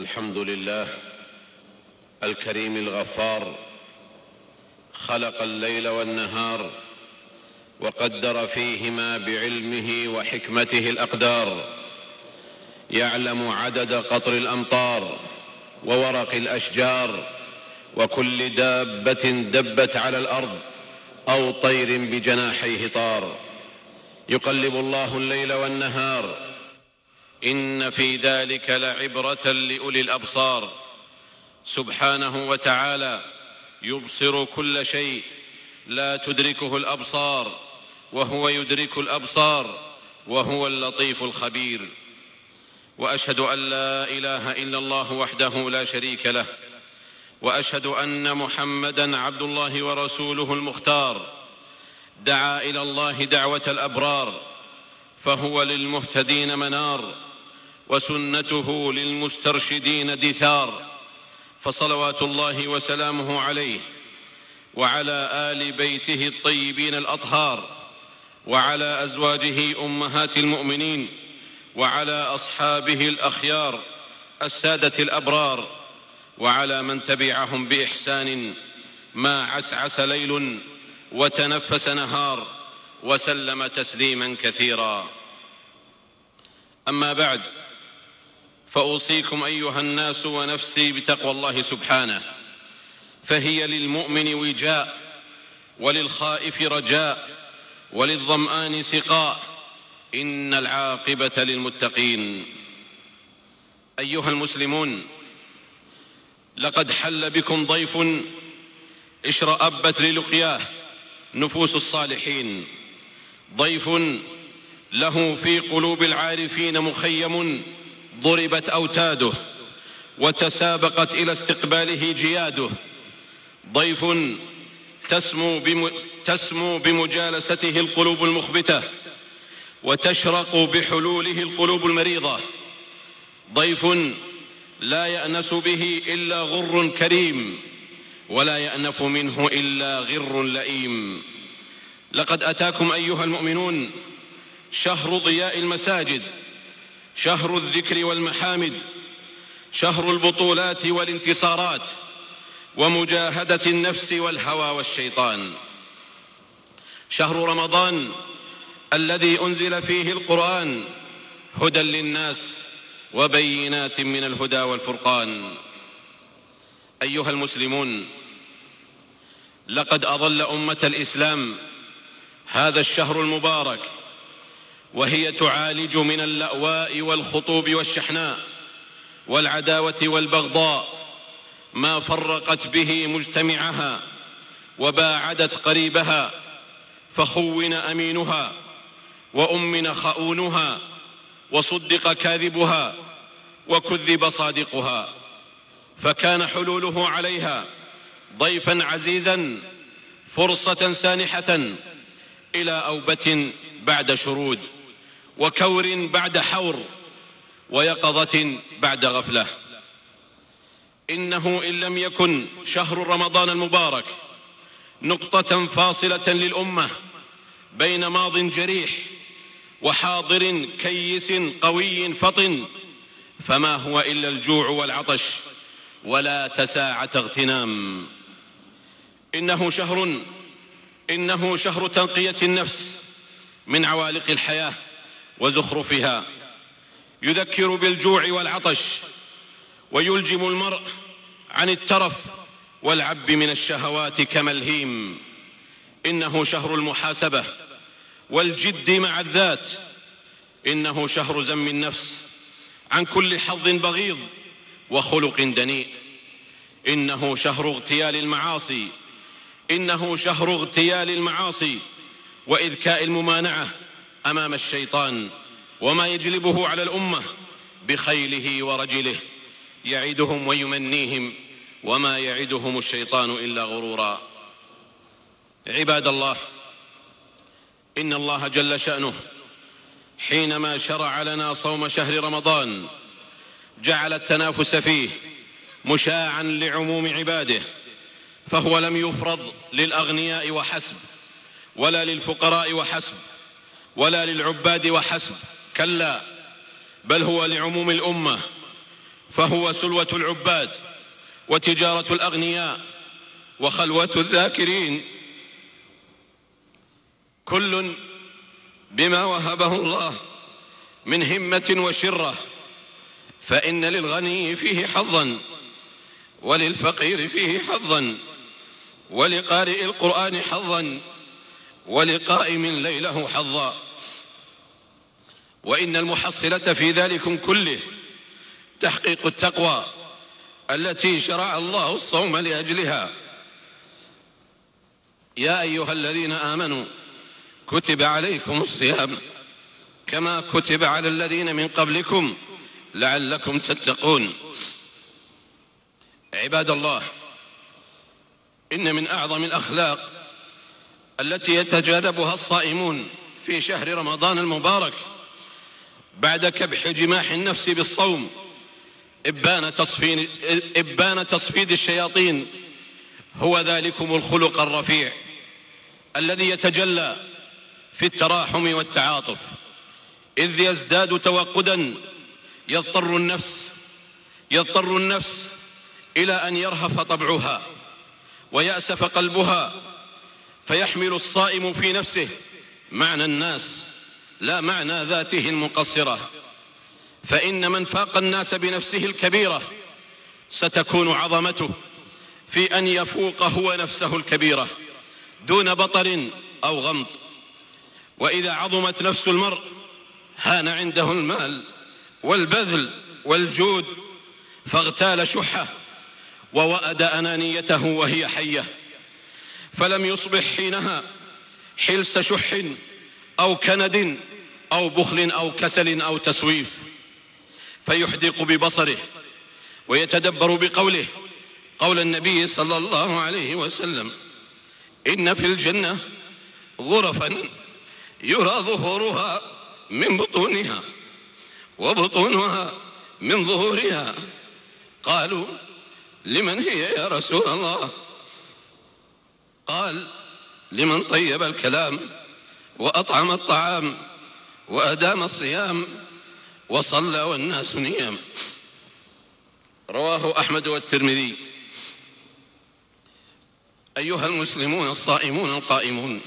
الحمد لله الكريم الغفار خلق الليل والنهار وقدر فيهما بعلمه وحكمته الأقدار يعلم عدد قطر الأمطار وورق الأشجار وكل دابة دبت على الأرض أو طير بجناحيه طار. يقلب الله الليل والنهار إن في ذلك لعبرة لأولي الأبصار. سبحانه وتعالى يبصر كل شيء لا تدركه الأبصار وهو يدرك الأبصار وهو اللطيف الخبير. وأشهد أن لا إله إلا الله وحده لا شريك له. وأشهد أن محمدا عبد الله ورسوله المختار. دعا إلى الله دعوة الأبرار فهو للمهتدين منار. وسنته للمسترشدين دثار فصلوات الله وسلامه عليه وعلى آل بيته الطيبين الأطهار وعلى أزواجه أمهات المؤمنين وعلى أصحابه الأخيار السادة الأبرار وعلى من تبعهم بإحسان ما عسعس ليل وتنفس نهار وسلم تسليما كثيرا. أما بعد فأوصيكم أيها الناس ونفسي بتقوى الله سبحانه. فهي للمؤمن وجاء وللخائف رجاء وللظمآن سقاء. إن العاقبة للمتقين. أيها المسلمون لقد حل بكم ضيف اشرأبت للقياه نفوس الصالحين. ضيف له في قلوب العارفين مخيم ضربت أوتاده وتسابقت إلى استقباله جياده. ضيف تسمو, بم تسمو بمجالسته القلوب المخبتة وتشرق بحلوله القلوب المريضة. ضيف لا يأنس به إلا غر كريم ولا يأنف منه إلا غر لئيم. لقد أتاكم أيها المؤمنون شهر ضياء المساجد. شهر الذكر والمحامد شهر البطولات والانتصارات ومجاهدة النفس والهوى والشيطان. شهر رمضان الذي أنزل فيه القرآن هدى للناس وبينات من الهدى والفرقان. أيها المسلمون لقد أضل أمة الإسلام هذا الشهر المبارك وهي تعالج من اللأواء والخطوب والشحناء والعداوة والبغضاء ما فرقت به مجتمعها وباعدت قريبها فخون أمينها وأمن خؤونها وصدق كاذبها وكذب صادقها فكان حلوله عليها ضيفا عزيزا فرصة سانحة إلى أوبة بعد شرود وكور بعد حور ويقظة بعد غفلة. إنه إن لم يكن شهر رمضان المبارك نقطة فاصلة للأمة بين ماض جريح وحاضر كيس قوي فطن فما هو إلا الجوع والعطش ولا تساعة اغتنام. إنه شهر إنه شهر تنقية النفس من عوالق الحياة وزخرفها. يذكر بالجوع والعطش ويلجم المرء عن الترف والعب من الشهوات كملهيم. إنه شهر المحاسبة والجد مع الذات. إنه شهر زم النفس عن كل حظ بغيض وخلق دنيء. إنه شهر اغتيال المعاصي. إنه شهر اغتيال المعاصي. وإذكاء الممانعة أمام الشيطان وما يجلبه على الأمة بخيله ورجله. يعدهم ويمنيهم وما يعدهم الشيطان إلا غرورا. عباد الله إن الله جل شأنه حينما شرع لنا صوم شهر رمضان جعل التنافس فيه مشاعا لعموم عباده فهو لم يفرض للأغنياء وحسب ولا للفقراء وحسب. ولا للعباد وحسب كلا بل هو لعموم الأمة فهو سلوة العباد وتجارة الأغنياء وخلوة الذاكرين. كل بما وهبه الله من همة وشرة فإن للغني فيه حظا وللفقير فيه حظا ولقارئ القرآن حظا ولقائم ليله حظا. وإن المحصلة في ذلكم كله تحقيق التقوى التي شرع الله الصوم لأجلها. يا أيها الذين آمنوا كتب عليكم الصيام كما كتب على الذين من قبلكم لعلكم تتقون. عباد الله إن من أعظم الأخلاق التي يتجاذبها الصائمون في شهر رمضان المبارك بعد كبح جماح النفس بالصوم إبان إبان تصفيد الشياطين. هو ذلكم الخلق الرفيع الذي يتجلى في التراحم والتعاطف. إذ يزداد توقدا يضطر النفس يضطر النفس إلى أن يرهف طبعها ويأسف قلبها فيحمل الصائم في نفسه معنى الناس لا معنى ذاته المقصرة. فإن من فاق الناس بنفسه الكبيرة ستكون عظمته في أن يفوق هو نفسه الكبيرة دون بطر أو غمط. وإذا عظمت نفس المرء هان عنده المال والبذل والجود فاغتال شحة ووأد أنانيته وهي حية. فلم يصبح حينها حلس شح أو كند أو بخل أو كسل أو تسويف فيحدق ببصره ويتدبر بقوله قول النبي صلى الله عليه وسلم إن في الجنة غرفا يرى ظهورها من بطونها وبطونها من ظهورها. قالوا لمن هي يا رسول الله؟ قال لمن طيب الكلام وأطعم الطعام وأدام الصيام وصلى والناس نيام. رواه أحمد والترمذي. أيها المسلمون الصائمون القائمون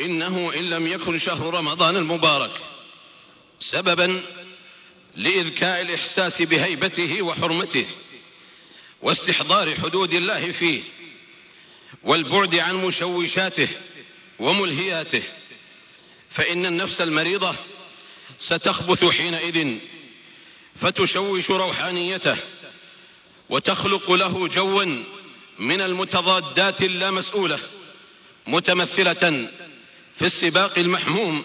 إنه إن لم يكن شهر رمضان المبارك سببا لإذكاء الإحساس بهيبته وحرمته واستحضار حدود الله فيه والبعد عن مشوشاته وملهياته فإن النفس المريضة ستخبث حينئذ فتشوش روحانيته وتخلق له جوا من المتضادات اللامسؤولة متمثلة في السباق المحموم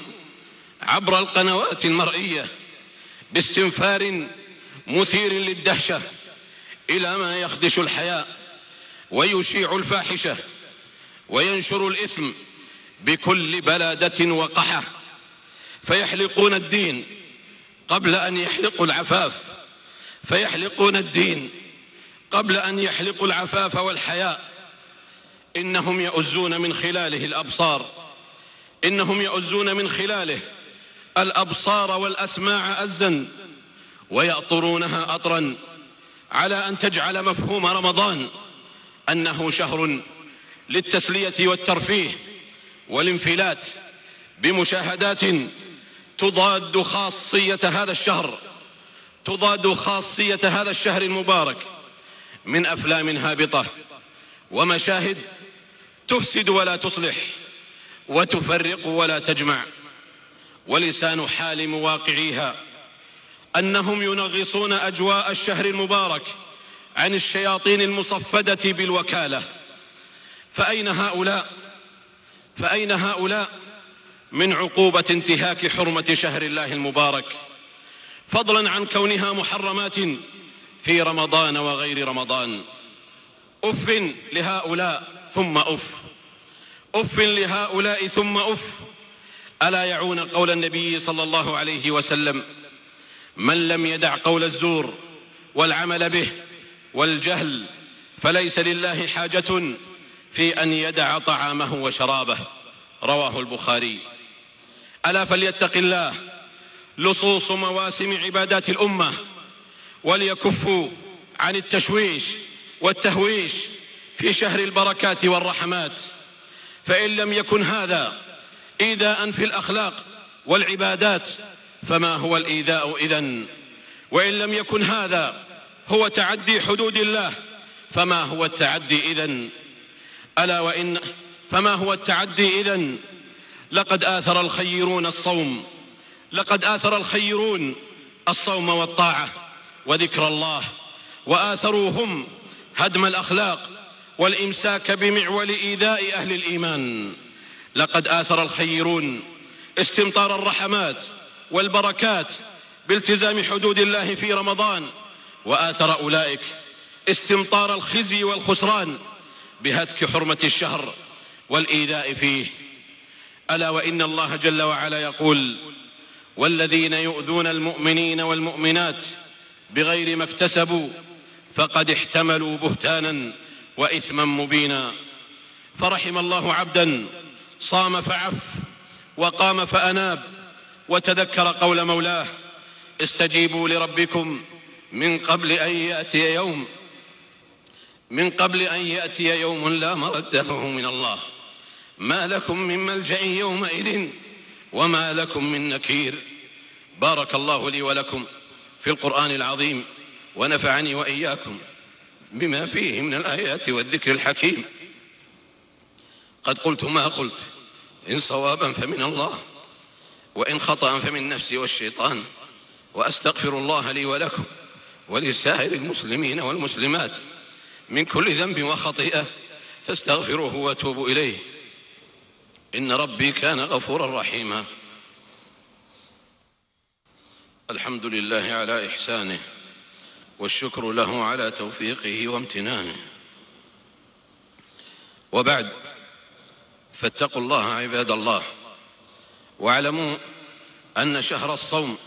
عبر القنوات المرئية باستنفار مثير للدهشة إلى ما يخدش الحياء. ويشيع الفاحشة وينشر الإثم بكل بلادة وقحة فيحلقون الدين قبل أن يحلقوا العفاف فيحلقون الدين قبل أن يحلقوا العفاف والحياء إنهم يؤزون من خلاله الأبصار إنهم يؤزون من خلاله الأبصار والأسماع أزا ويأطرونها أطرا على أن تجعل مفهوم رمضان أنه شهر للتسلية والترفيه والانفلات بمشاهدات تضاد خاصية هذا الشهر تضاد خاصية هذا الشهر المبارك من أفلام هابطة ومشاهد تفسد ولا تصلح وتفرق ولا تجمع ولسان حال مواقعيها أنهم ينغصون أجواء الشهر المبارك عن الشياطين المصفدة بالوكالة. فأين هؤلاء؟ فأين هؤلاء من عقوبة انتهاك حرمة شهر الله المبارك؟ فضلا عن كونها محرمات في رمضان وغير رمضان. أف لهؤلاء ثم أف. أف لهؤلاء ثم أف. ألا يعون قول النبي صلى الله عليه وسلم؟ من لم يدع قول الزور والعمل به والجهل فليس لله حاجة في أن يدع طعامه وشرابه. رواه البخاري. ألا فليتق الله. لصوص مواسم عبادات الأمة. وليكفوا عن التشويش والتهويش في شهر البركات والرحمات. فإن لم يكن هذا إيذاء في الأخلاق والعبادات فما هو الإيذاء إذن؟ وإن لم يكن هذا هو تعدي حدود الله. فما هو التعدي إذن؟ ألا وإن فما هو التعدي إذن؟ لقد آثر الخيرون الصوم. لقد آثر الخيرون الصوم والطاعة وذكر الله. وآثروا هم هدم الأخلاق والإمساك بمعول إيذاء أهل الإيمان. لقد آثر الخيرون استمطار الرحمات والبركات بالتزام حدود الله في رمضان وآثر أولئك استمطار الخزي والخسران بهتك حرمة الشهر والإيذاء فيه. ألا وإن الله جل وعلا يقول والذين يؤذون المؤمنين والمؤمنات بغير ما اكتسبوا فقد احتملوا بهتانا وإثما مبينا. فرحم الله عبدا صام فعف وقام فأناب وتذكر قول مولاه استجيبوا لربكم من قبل أن يأتي يوم من قبل أن يأتي يوم لا مرد له من الله. ما لكم من ملجأ يومئذ وما لكم من نكير. بارك الله لي ولكم في القرآن العظيم ونفعني وإياكم بما فيه من الآيات والذكر الحكيم. قد قلت ما قلت إن صوابا فمن الله وإن خطأ فمن نفسي والشيطان وأستغفر الله لي ولكم. ولسائر المسلمين والمسلمات من كل ذنب وخطيئة فاستغفروه واتوبوا إليه. إن ربي كان غفورا رحيما. الحمد لله على إحسانه والشكر له على توفيقه وامتنانه. وبعد فاتقوا الله عباد الله واعلموا أن شهر الصوم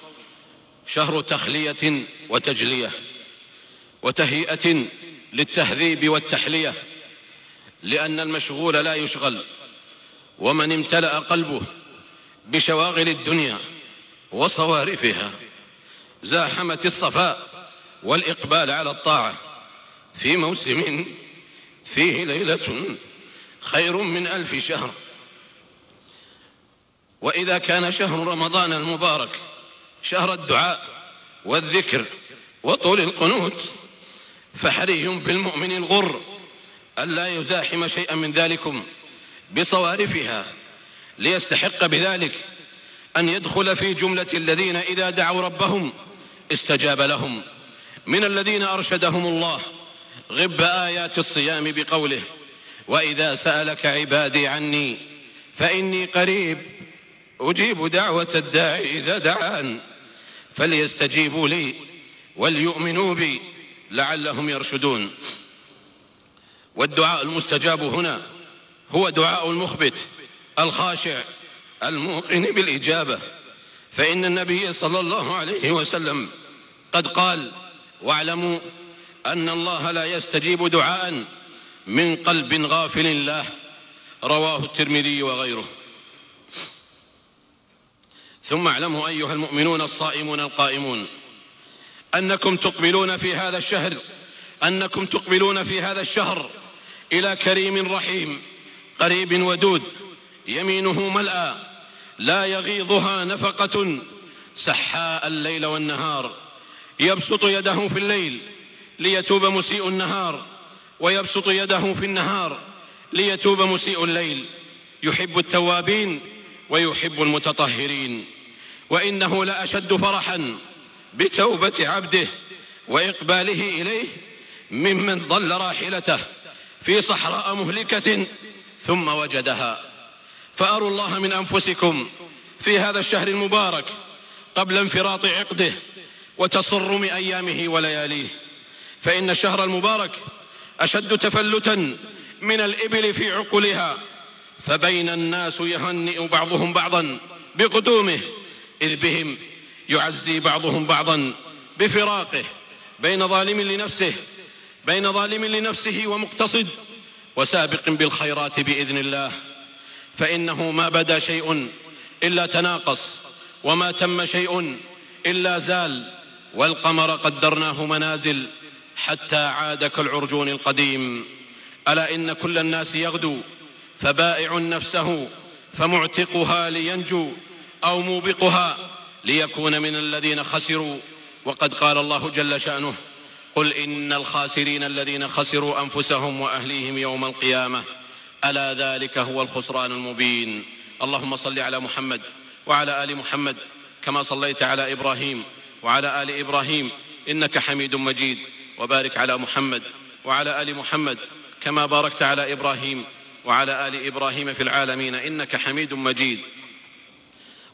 شهر تخلية وتجلية وتهيئة للتهذيب والتحلية لأن المشغول لا يشغل ومن امتلأ قلبه بشواغل الدنيا وصوارفها زاحمت الصفاء والإقبال على الطاعة. في موسم فيه ليلة خير من ألف شهر. وإذا كان شهر رمضان المبارك شهر الدعاء والذكر وطول القنوت فحري بالمؤمن الغر ألا يزاحم شيئا من ذلكم بصوارفها ليستحق بذلك أن يدخل في جملة الذين إذا دعوا ربهم استجاب لهم من الذين أرشدهم الله غب آيات الصيام بقوله وإذا سألك عبادي عني فإني قريب أجيب دعوة الداعي إذا دعان. فليستجيبوا لي وليؤمنوا بي لعلهم يرشدون. والدعاء المستجاب هنا هو دعاء المخبت الخاشع الموقن بالإجابة. فإن النبي صلى الله عليه وسلم قد قال واعلموا أن الله لا يستجيب دعاء من قلب غافل الله رواه الترمذي وغيره. ثم اعلموا أيها المؤمنون الصائمون القائمون أنكم تقبلون في هذا الشهر أنكم تقبلون في هذا الشهر إلى كريم رحيم قريب ودود يمينه ملأى لا يغيضها نفقة سحاء الليل والنهار يبسط يده في الليل ليتوب مسيء النهار ويبسط يده في النهار ليتوب مسيء الليل يحب التوابين ويحب المتطهرين. وإنه لأشد فرحا بتوبة عبده وإقباله إليه ممن ضل راحلته في صحراء مهلكة ثم وجدها. فأروا الله من أنفسكم في هذا الشهر المبارك قبل انفراط عقده وتصرم أيامه ولياليه. فإن الشهر المبارك أشد تفلتا من الإبل في عقلها فبين الناس يهنئ بعضهم بعضا بقدومه إذ بهم يعزي بعضهم بعضا بفراقه بين ظالم لنفسه بين ظالم لنفسه ومقتصد وسابق بالخيرات بإذن الله. فإنه ما بدا شيء إلا تناقص وما تم شيء إلا زال والقمر قدرناه منازل حتى عاد كالعرجون القديم. ألا إن كل الناس يغدو فبائع نفسه فمعتقها لينجو. أو موبقها ليكون من الذين خسروا. وقد قال الله جل شأنه قل إن الخاسرين الذين خسروا أنفسهم وأهليهم يوم القيامة. ألا ذلك هو الخسران المبين. اللهم صل على محمد وعلى آل محمد كما صليت على إبراهيم وعلى آل إبراهيم إنك حميد مجيد. وبارك على محمد وعلى آل محمد كما باركت على إبراهيم وعلى آل إبراهيم في العالمين إنك حميد مجيد.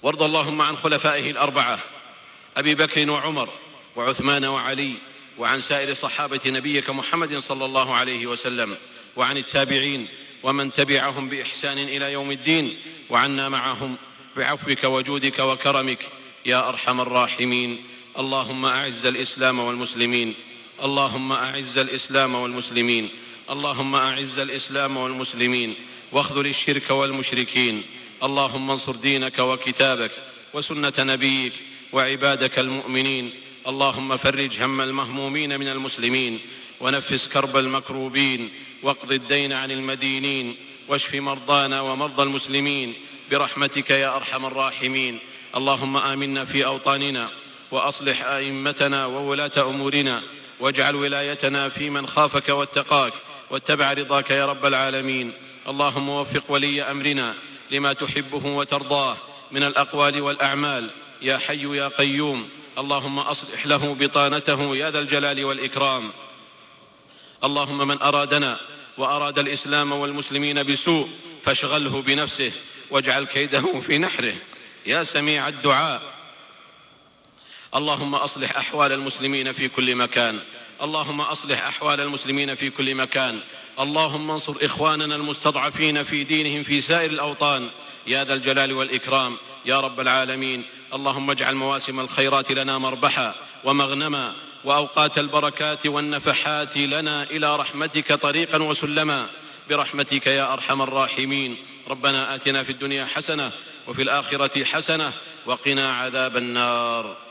وارض اللهم عن خلفائه الأربعة أبي بكر وعمر وعثمان وعلي وعن سائر صحابة نبيك محمد صلى الله عليه وسلم وعن التابعين ومن تبعهم بإحسان إلى يوم الدين وعنا معهم بعفوك وجودك وكرمك يا أرحم الراحمين. اللهم أعز الإسلام والمسلمين اللهم أعز الإسلام والمسلمين اللهم أعز الإسلام والمسلمين واخذل الشرك والمشركين اللهم انصر دينك وكتابك وسنة نبيك وعبادك المؤمنين. اللهم فرج هم المهمومين من المسلمين. ونفس كرب المكروبين. واقض الدين عن المدينين. واشف مرضانا ومرضى المسلمين. برحمتك يا أرحم الراحمين. اللهم آمنا في أوطاننا. وأصلح أئمتنا وولاة أمورنا. واجعل ولايتنا في من خافك واتقاك. واتبع رضاك يا رب العالمين. اللهم وفق ولي أمرنا. لما تحبه وترضاه من الأقوال والأعمال. يا حي يا قيوم اللهم أصلح له بطانته يا ذا الجلال والإكرام. اللهم من أرادنا وأراد الإسلام والمسلمين بسوء فاشغله بنفسه واجعل كيده في نحره. يا سميع الدعاء. اللهم أصلح أحوال المسلمين في كل مكان. اللهم أصلح أحوال المسلمين في كل مكان. اللهم انصر إخواننا المستضعفين في دينهم في سائر الأوطان. يا ذا الجلال والإكرام. يا رب العالمين. اللهم اجعل مواسم الخيرات لنا مربحا ومغنما وأوقات البركات والنفحات لنا إلى رحمتك طريقا وسلما. برحمتك يا أرحم الراحمين. ربنا آتنا في الدنيا حسنة وفي الآخرة حسنة وقنا عذاب النار.